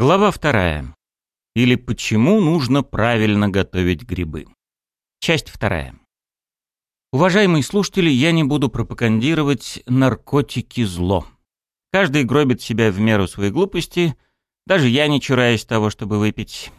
Глава вторая. Или почему нужно правильно готовить грибы. Часть вторая. Уважаемые слушатели, я не буду пропагандировать наркотики зло. Каждый гробит себя в меру своей глупости, даже я не чураюсь того, чтобы выпить.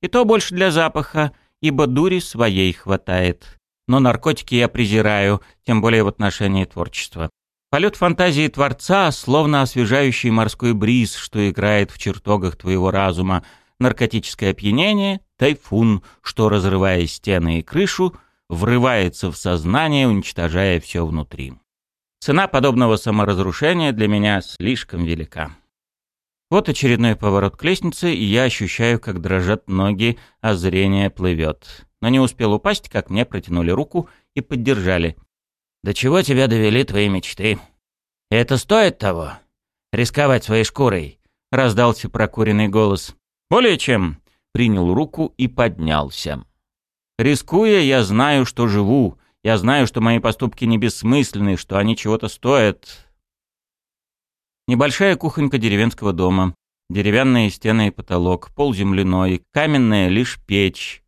И то больше для запаха, ибо дури своей хватает. Но наркотики я презираю, тем более в отношении творчества. Полет фантазии Творца, словно освежающий морской бриз, что играет в чертогах твоего разума, наркотическое опьянение, тайфун, что, разрывая стены и крышу, врывается в сознание, уничтожая все внутри. Цена подобного саморазрушения для меня слишком велика. Вот очередной поворот к лестнице, и я ощущаю, как дрожат ноги, а зрение плывет. Но не успел упасть, как мне протянули руку и поддержали. До чего тебя довели твои мечты? Это стоит того? Рисковать своей шкурой?» — раздался прокуренный голос. «Более чем!» — принял руку и поднялся. «Рискуя, я знаю, что живу. Я знаю, что мои поступки не бессмысленны, что они чего-то стоят». Небольшая кухонька деревенского дома. Деревянные стены и потолок, пол земляной, каменная лишь печь,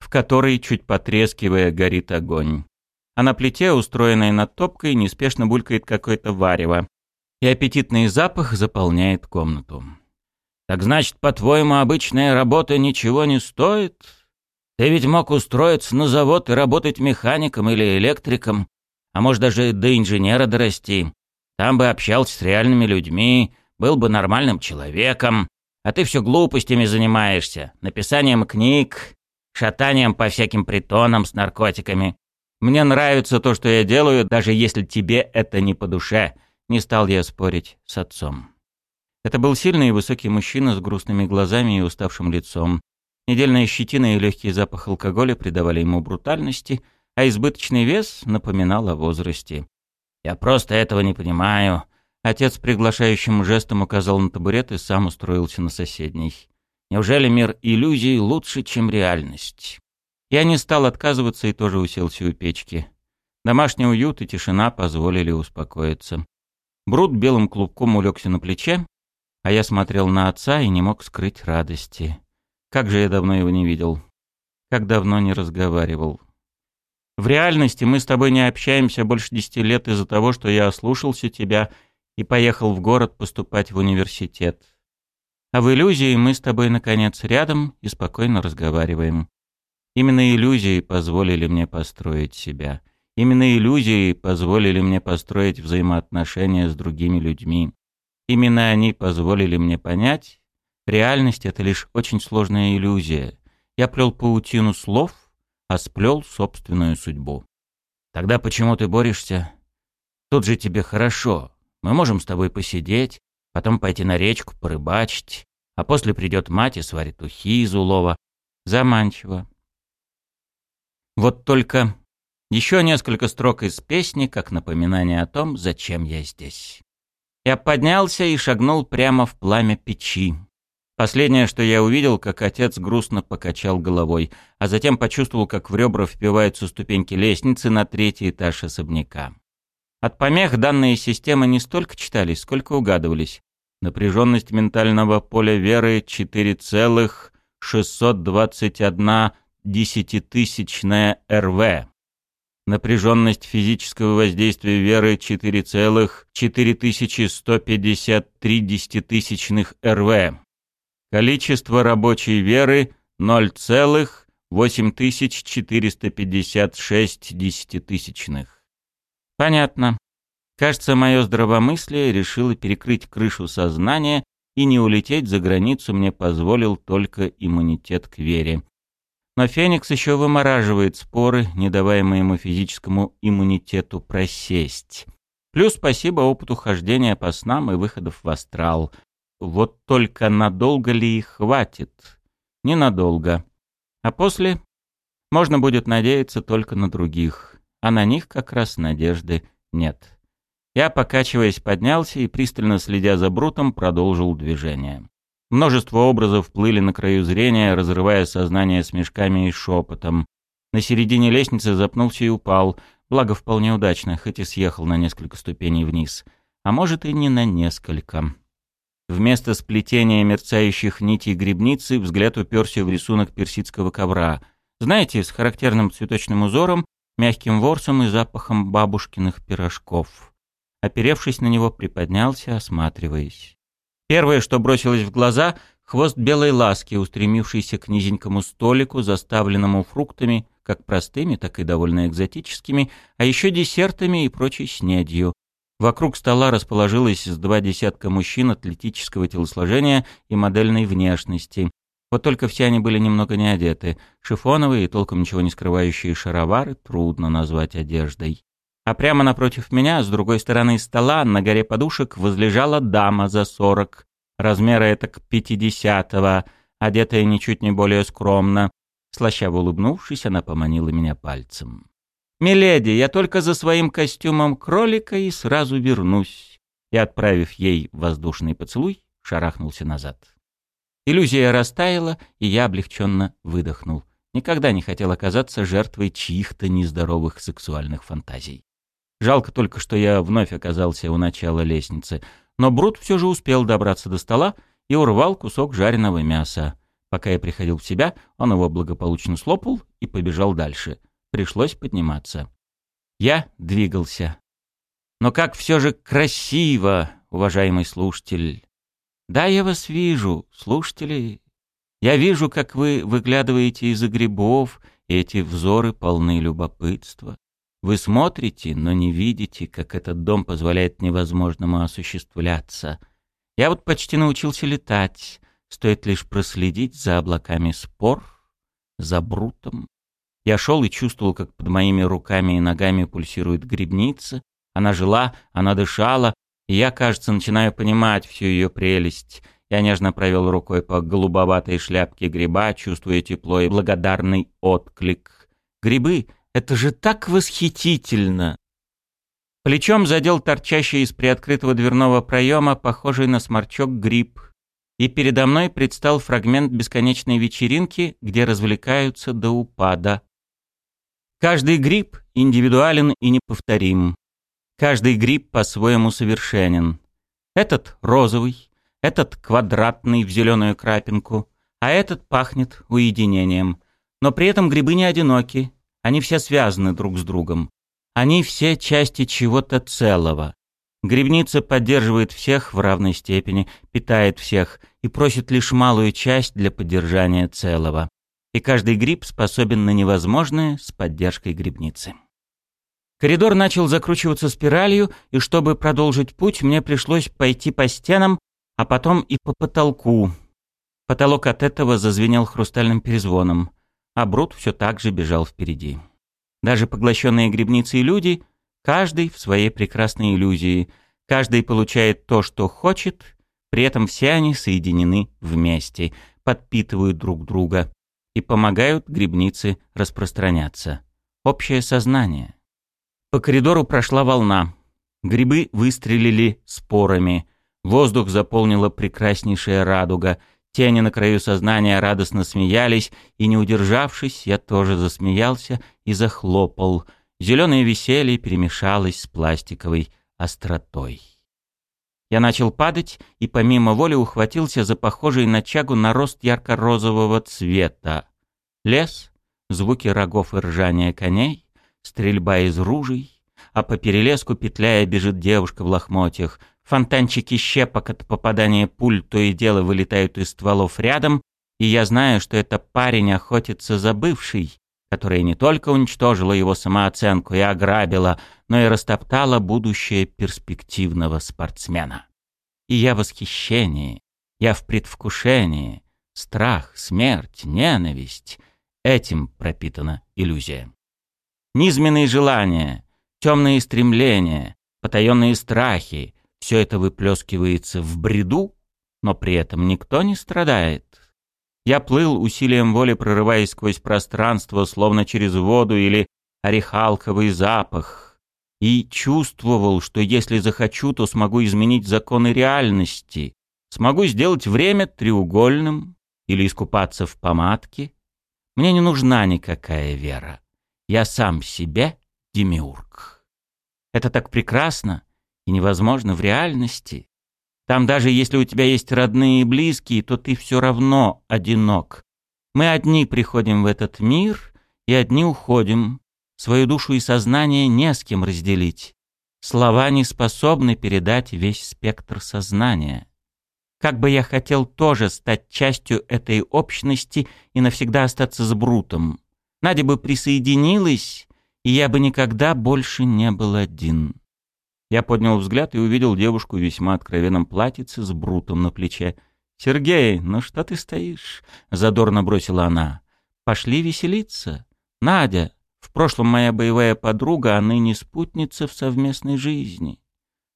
в которой, чуть потрескивая, горит огонь а на плите, устроенной над топкой, неспешно булькает какое-то варево, и аппетитный запах заполняет комнату. «Так значит, по-твоему, обычная работа ничего не стоит? Ты ведь мог устроиться на завод и работать механиком или электриком, а может даже до инженера дорасти. Там бы общался с реальными людьми, был бы нормальным человеком, а ты все глупостями занимаешься, написанием книг, шатанием по всяким притонам с наркотиками. Мне нравится то, что я делаю, даже если тебе это не по душе. Не стал я спорить с отцом. Это был сильный и высокий мужчина с грустными глазами и уставшим лицом. Недельная щетина и легкий запах алкоголя придавали ему брутальности, а избыточный вес напоминал о возрасте. «Я просто этого не понимаю». Отец приглашающим жестом указал на табурет и сам устроился на соседней. «Неужели мир иллюзий лучше, чем реальность?» Я не стал отказываться и тоже уселся у печки. Домашний уют и тишина позволили успокоиться. Брут белым клубком улегся на плече, а я смотрел на отца и не мог скрыть радости. Как же я давно его не видел. Как давно не разговаривал. В реальности мы с тобой не общаемся больше десяти лет из-за того, что я ослушался тебя и поехал в город поступать в университет. А в иллюзии мы с тобой, наконец, рядом и спокойно разговариваем. Именно иллюзии позволили мне построить себя. Именно иллюзии позволили мне построить взаимоотношения с другими людьми. Именно они позволили мне понять, реальность — это лишь очень сложная иллюзия. Я плел паутину слов, а сплел собственную судьбу. Тогда почему ты борешься? Тут же тебе хорошо. Мы можем с тобой посидеть, потом пойти на речку, порыбачить, а после придет мать и сварит ухи из улова. Заманчиво. Вот только еще несколько строк из песни, как напоминание о том, зачем я здесь. Я поднялся и шагнул прямо в пламя печи. Последнее, что я увидел, как отец грустно покачал головой, а затем почувствовал, как в ребра впиваются ступеньки лестницы на третий этаж особняка. От помех данные системы не столько читались, сколько угадывались. Напряженность ментального поля веры 4,621 десятитысячная РВ. Напряженность физического воздействия веры 4,4153 десятитысячных РВ. Количество рабочей веры 0,8456 десятитысячных. Понятно. Кажется, мое здравомыслие решило перекрыть крышу сознания и не улететь за границу мне позволил только иммунитет к вере. Но Феникс еще вымораживает споры, не давая моему физическому иммунитету просесть. Плюс спасибо опыту хождения по снам и выходов в астрал. Вот только надолго ли их хватит? Ненадолго. А после можно будет надеяться только на других, а на них как раз надежды нет. Я, покачиваясь, поднялся и, пристально следя за Брутом, продолжил движение. Множество образов плыли на краю зрения, разрывая сознание смешками и шепотом. На середине лестницы запнулся и упал, благо вполне удачно, хоть и съехал на несколько ступеней вниз. А может и не на несколько. Вместо сплетения мерцающих нитей грибницы взгляд уперся в рисунок персидского ковра. Знаете, с характерным цветочным узором, мягким ворсом и запахом бабушкиных пирожков. Оперевшись на него, приподнялся, осматриваясь. Первое, что бросилось в глаза — хвост белой ласки, устремившийся к низенькому столику, заставленному фруктами, как простыми, так и довольно экзотическими, а еще десертами и прочей снедью. Вокруг стола расположилось два десятка мужчин атлетического телосложения и модельной внешности. Вот только все они были немного не одеты. Шифоновые и толком ничего не скрывающие шаровары трудно назвать одеждой. А прямо напротив меня, с другой стороны стола, на горе подушек, возлежала дама за сорок. Размера это к пятидесятого, одетая ничуть не более скромно. Слащаво улыбнувшись, она поманила меня пальцем. «Миледи, я только за своим костюмом кролика и сразу вернусь». И, отправив ей воздушный поцелуй, шарахнулся назад. Иллюзия растаяла, и я облегченно выдохнул. Никогда не хотел оказаться жертвой чьих-то нездоровых сексуальных фантазий. Жалко только, что я вновь оказался у начала лестницы, но Брут все же успел добраться до стола и урвал кусок жареного мяса. Пока я приходил в себя, он его благополучно слопал и побежал дальше — пришлось подниматься. Я двигался. Но как все же красиво, уважаемый слушатель. Да, я вас вижу, слушатели. Я вижу, как вы выглядываете из-за грибов, и эти взоры полны любопытства. Вы смотрите, но не видите, как этот дом позволяет невозможному осуществляться. Я вот почти научился летать, стоит лишь проследить за облаками спор, за брутом, я шел и чувствовал, как под моими руками и ногами пульсирует грибница. Она жила, она дышала, и я, кажется, начинаю понимать всю ее прелесть. Я нежно провел рукой по голубоватой шляпке гриба, чувствуя тепло и благодарный отклик. Грибы — это же так восхитительно! Плечом задел торчащий из приоткрытого дверного проема, похожий на сморчок гриб. И передо мной предстал фрагмент бесконечной вечеринки, где развлекаются до упада. Каждый гриб индивидуален и неповторим. Каждый гриб по-своему совершенен. Этот розовый, этот квадратный в зеленую крапинку, а этот пахнет уединением. Но при этом грибы не одиноки, они все связаны друг с другом. Они все части чего-то целого. Грибница поддерживает всех в равной степени, питает всех и просит лишь малую часть для поддержания целого и каждый гриб способен на невозможное с поддержкой грибницы. Коридор начал закручиваться спиралью, и чтобы продолжить путь, мне пришлось пойти по стенам, а потом и по потолку. Потолок от этого зазвенел хрустальным перезвоном, а Брут все так же бежал впереди. Даже поглощенные грибницы и люди, каждый в своей прекрасной иллюзии, каждый получает то, что хочет, при этом все они соединены вместе, подпитывают друг друга, и помогают грибнице распространяться. Общее сознание. По коридору прошла волна. Грибы выстрелили спорами. Воздух заполнила прекраснейшая радуга. Тени на краю сознания радостно смеялись, и, не удержавшись, я тоже засмеялся и захлопал. Зеленое веселье перемешалось с пластиковой остротой. Я начал падать и помимо воли ухватился за похожий на чагу нарост ярко-розового цвета. Лес, звуки рогов и ржания коней, стрельба из ружей, а по перелеску петляя бежит девушка в лохмотьях. Фонтанчики щепок от попадания пуль то и дело вылетают из стволов рядом, и я знаю, что это парень охотится за бывшей, которая не только уничтожила его самооценку и ограбила, но и растоптала будущее перспективного спортсмена. И я в восхищении, я в предвкушении, страх, смерть, ненависть — этим пропитана иллюзия. Низменные желания, темные стремления, потаенные страхи — все это выплескивается в бреду, но при этом никто не страдает. Я плыл усилием воли, прорываясь сквозь пространство, словно через воду или орехалковый запах, и чувствовал, что если захочу, то смогу изменить законы реальности, смогу сделать время треугольным или искупаться в помадке. Мне не нужна никакая вера. Я сам себе демиург. Это так прекрасно и невозможно в реальности. Там даже если у тебя есть родные и близкие, то ты все равно одинок. Мы одни приходим в этот мир и одни уходим. Свою душу и сознание не с кем разделить. Слова не способны передать весь спектр сознания. Как бы я хотел тоже стать частью этой общности и навсегда остаться с Брутом. Надя бы присоединилась, и я бы никогда больше не был один. Я поднял взгляд и увидел девушку в весьма откровенном платьице с Брутом на плече. «Сергей, ну что ты стоишь?» — задорно бросила она. «Пошли веселиться. Надя, в прошлом моя боевая подруга, а ныне спутница в совместной жизни».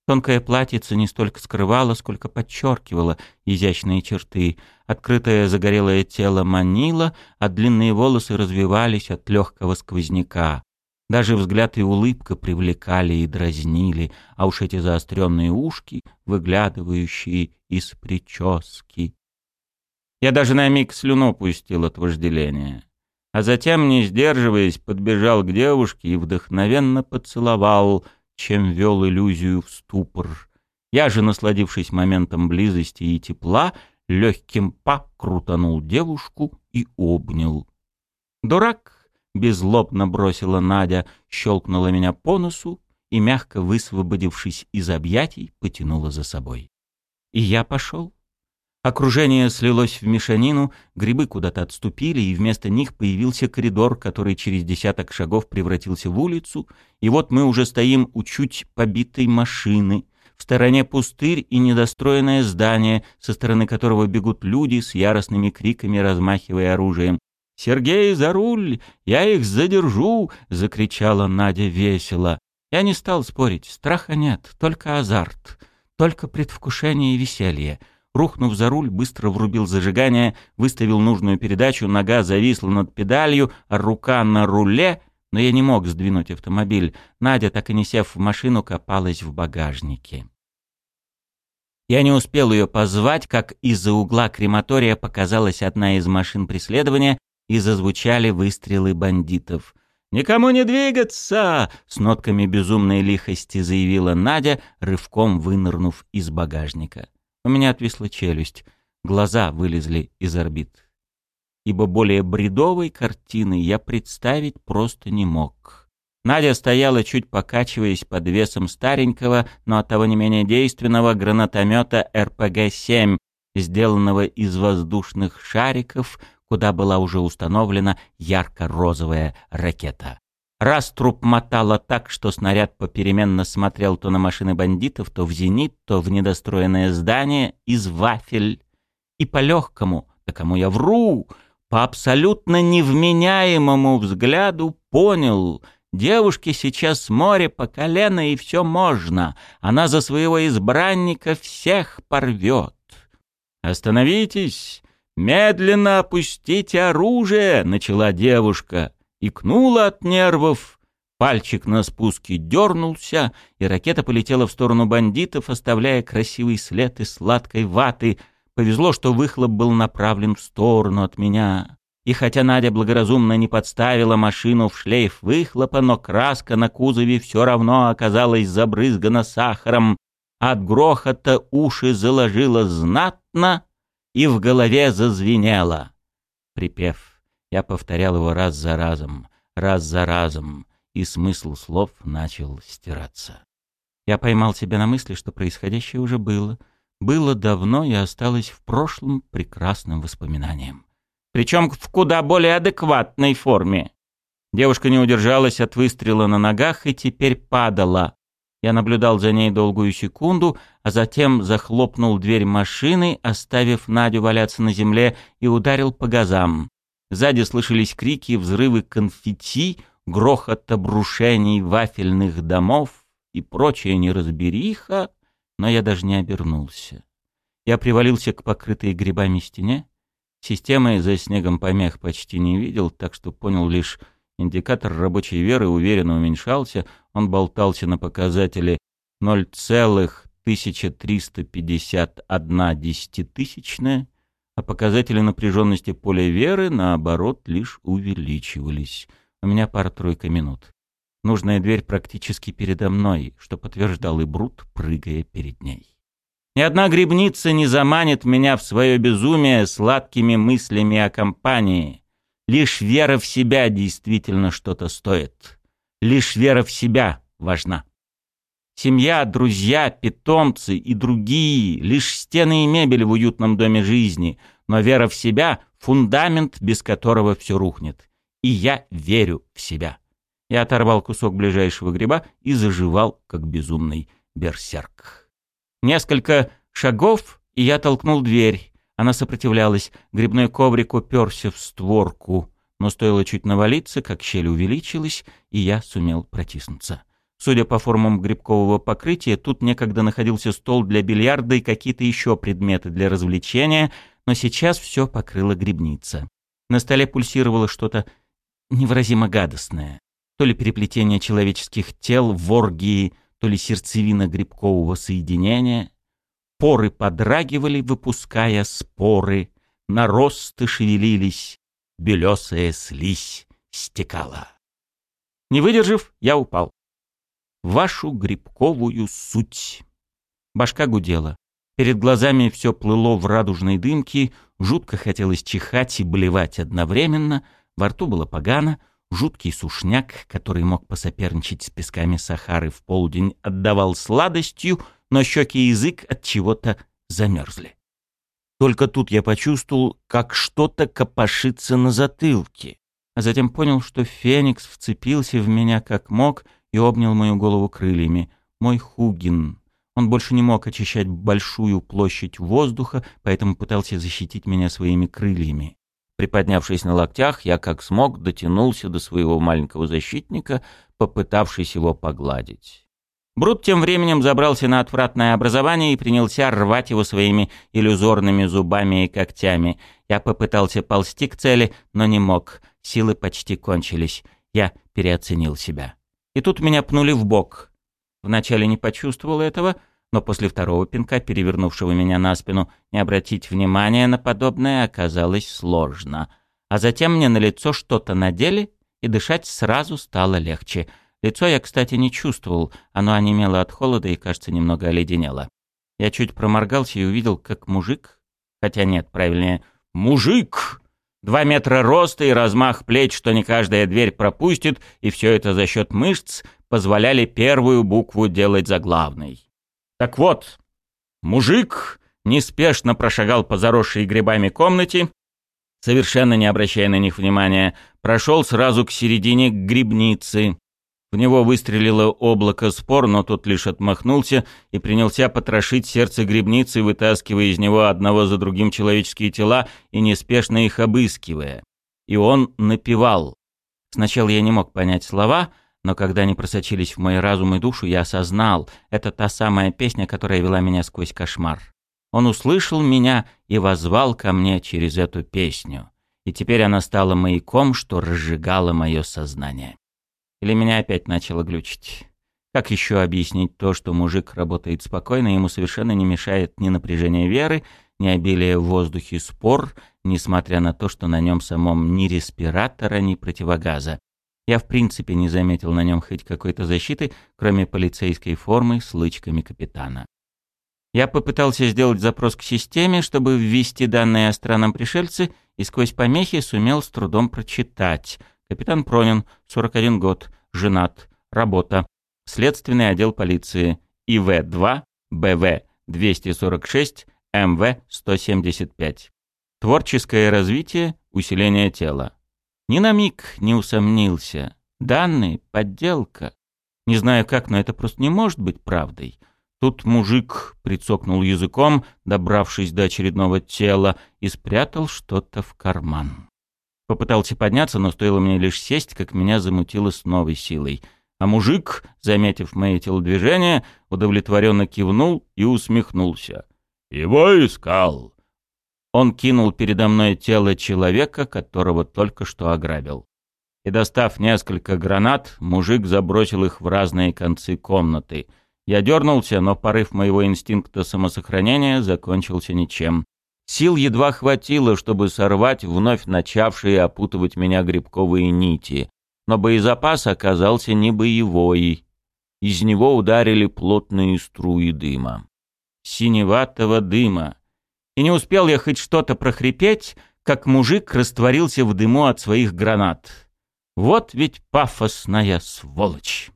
Тонкое платьице не столько скрывало, сколько подчеркивало изящные черты. Открытое загорелое тело манило, а длинные волосы развивались от легкого сквозняка. Даже взгляд и улыбка привлекали и дразнили, а уж эти заостренные ушки, выглядывающие из прически. Я даже на миг слюну пустил от вожделения. А затем, не сдерживаясь, подбежал к девушке и вдохновенно поцеловал — чем вел иллюзию в ступор. Я же, насладившись моментом близости и тепла, легким па крутанул девушку и обнял. «Дурак!» — беззлобно бросила Надя, щелкнула меня по носу и, мягко высвободившись из объятий, потянула за собой. И я пошел. Окружение слилось в мешанину, грибы куда-то отступили, и вместо них появился коридор, который через десяток шагов превратился в улицу, и вот мы уже стоим у чуть побитой машины. В стороне пустырь и недостроенное здание, со стороны которого бегут люди с яростными криками, размахивая оружием. «Сергей, за руль! Я их задержу!» — закричала Надя весело. Я не стал спорить, страха нет, только азарт, только предвкушение и веселье. Рухнув за руль, быстро врубил зажигание, выставил нужную передачу, нога зависла над педалью, а рука на руле, но я не мог сдвинуть автомобиль. Надя, так и не сев в машину, копалась в багажнике. Я не успел ее позвать, как из-за угла крематория показалась одна из машин преследования и зазвучали выстрелы бандитов. «Никому не двигаться!» — с нотками безумной лихости заявила Надя, рывком вынырнув из багажника. У меня отвисла челюсть, глаза вылезли из орбит. Ибо более бредовой картины я представить просто не мог. Надя стояла, чуть покачиваясь под весом старенького, но оттого не менее действенного гранатомета РПГ-7, сделанного из воздушных шариков, куда была уже установлена ярко-розовая ракета. Раз труп мотало так, что снаряд попеременно смотрел то на машины бандитов, то в зенит, то в недостроенное здание из вафель. И по-легкому, да кому я вру, по абсолютно невменяемому взгляду понял, девушке сейчас море по колено и все можно, она за своего избранника всех порвет. «Остановитесь! Медленно опустите оружие!» — начала девушка икнула от нервов, пальчик на спуске дернулся, и ракета полетела в сторону бандитов, оставляя красивый след из сладкой ваты. Повезло, что выхлоп был направлен в сторону от меня. И хотя Надя благоразумно не подставила машину в шлейф выхлопа, но краска на кузове все равно оказалась забрызгана сахаром. От грохота уши заложило знатно и в голове зазвенело. Припев я повторял его раз за разом, раз за разом, и смысл слов начал стираться. Я поймал себя на мысли, что происходящее уже было. Было давно и осталось в прошлом прекрасным воспоминанием. Причем в куда более адекватной форме. Девушка не удержалась от выстрела на ногах и теперь падала. Я наблюдал за ней долгую секунду, а затем захлопнул дверь машины, оставив Надю валяться на земле, и ударил по газам. Сзади слышались крики, взрывы конфетти, грохот обрушений вафельных домов и прочая неразбериха, но я даже не обернулся. Я привалился к покрытой грибами стене. Системы за снегом помех почти не видел, так что понял лишь индикатор рабочей веры уверенно уменьшался, он болтался на показателе 0,1351 десятитысячная, а показатели напряженности поля веры, наоборот, лишь увеличивались. У меня пара-тройка минут. Нужная дверь практически передо мной, что подтверждал и Брут, прыгая перед ней. Ни одна грибница не заманит меня в свое безумие сладкими мыслями о компании. Лишь вера в себя действительно что-то стоит. Лишь вера в себя важна. Семья, друзья, питомцы и другие — лишь стены и мебель в уютном доме жизни, но вера в себя — фундамент, без которого все рухнет. И я верю в себя. Я оторвал кусок ближайшего гриба и заживал, как безумный берсерк. Несколько шагов, и я толкнул дверь. Она сопротивлялась. Грибной коврик уперся в створку. Но стоило чуть навалиться, как щель увеличилась, и я сумел протиснуться. Судя по формам грибкового покрытия, тут некогда находился стол для бильярда и какие-то еще предметы для развлечения, но сейчас все покрыла грибница. На столе пульсировало что-то невыразимо гадостное. То ли переплетение человеческих тел в оргии то ли сердцевина грибкового соединения. Поры подрагивали, выпуская споры, наросты шевелились, белесая слизь стекала. Не выдержав, я упал. Вашу грибковую суть. Башка гудела. Перед глазами все плыло в радужной дымке, жутко хотелось чихать и блевать одновременно, во рту было погано — Жуткий сушняк, который мог посоперничать с песками Сахары в полдень, отдавал сладостью, но щеки и язык от чего-то замерзли. Только тут я почувствовал, как что-то копошится на затылке, а затем понял, что Феникс вцепился в меня как мог и обнял мою голову крыльями. Мой Хугин. Он больше не мог очищать большую площадь воздуха, поэтому пытался защитить меня своими крыльями. Приподнявшись на локтях, я как смог дотянулся до своего маленького защитника, попытавшись его погладить. Брут тем временем забрался на отвратное образование и принялся рвать его своими иллюзорными зубами и когтями. Я попытался ползти к цели, но не мог. Силы почти кончились. Я переоценил себя. И тут меня пнули в бок. Вначале не почувствовал этого — но после второго пинка, перевернувшего меня на спину, не обратить внимания на подобное оказалось сложно. А затем мне на лицо что-то надели, и дышать сразу стало легче. Лицо я, кстати, не чувствовал, оно онемело от холода и, кажется, немного оледенело. Я чуть проморгался и увидел, как мужик, хотя нет, правильнее, мужик! Два метра роста и размах плеч, что не каждая дверь пропустит, и все это за счет мышц, позволяли первую букву делать заглавной. Так вот, мужик неспешно прошагал по заросшей грибами комнате, совершенно не обращая на них внимания, прошел сразу к середине грибницы. В него выстрелило облако спор, но тот лишь отмахнулся и принялся потрошить сердце грибницы, вытаскивая из него одного за другим человеческие тела и неспешно их обыскивая. И он напевал. Сначала я не мог понять слова, но когда они просочились в мой разум и душу, я осознал, это та самая песня, которая вела меня сквозь кошмар. Он услышал меня и возвал ко мне через эту песню. И теперь она стала маяком, что разжигало мое сознание. Или меня опять начало глючить. Как еще объяснить то, что мужик работает спокойно, ему совершенно не мешает ни напряжение веры, ни обилие в воздухе спор, несмотря на то, что на нем самом ни респиратора, ни противогаза. Я в принципе не заметил на нем хоть какой-то защиты, кроме полицейской формы с лычками капитана. Я попытался сделать запрос к системе, чтобы ввести данные о странном пришельце, и сквозь помехи сумел с трудом прочитать. Капитан Пронин, 41 год, женат, работа, следственный отдел полиции, ИВ-2, БВ-246, МВ-175. Творческое развитие, усиление тела. Ни на миг не усомнился. Данные — подделка. Не знаю как, но это просто не может быть правдой. Тут мужик прицокнул языком, добравшись до очередного тела, и спрятал что-то в карман. Попытался подняться, но стоило мне лишь сесть, как меня замутило с новой силой. А мужик, заметив мои телодвижения, удовлетворенно кивнул и усмехнулся. «Его искал. Он кинул передо мной тело человека, которого только что ограбил. И достав несколько гранат, мужик забросил их в разные концы комнаты. Я дернулся, но порыв моего инстинкта самосохранения закончился ничем. Сил едва хватило, чтобы сорвать вновь начавшие опутывать меня грибковые нити. Но боезапас оказался не боевой. Из него ударили плотные струи дыма. синеватого дыма. И не успел я хоть что-то прохрипеть, как мужик растворился в дыму от своих гранат. Вот ведь пафосная сволочь.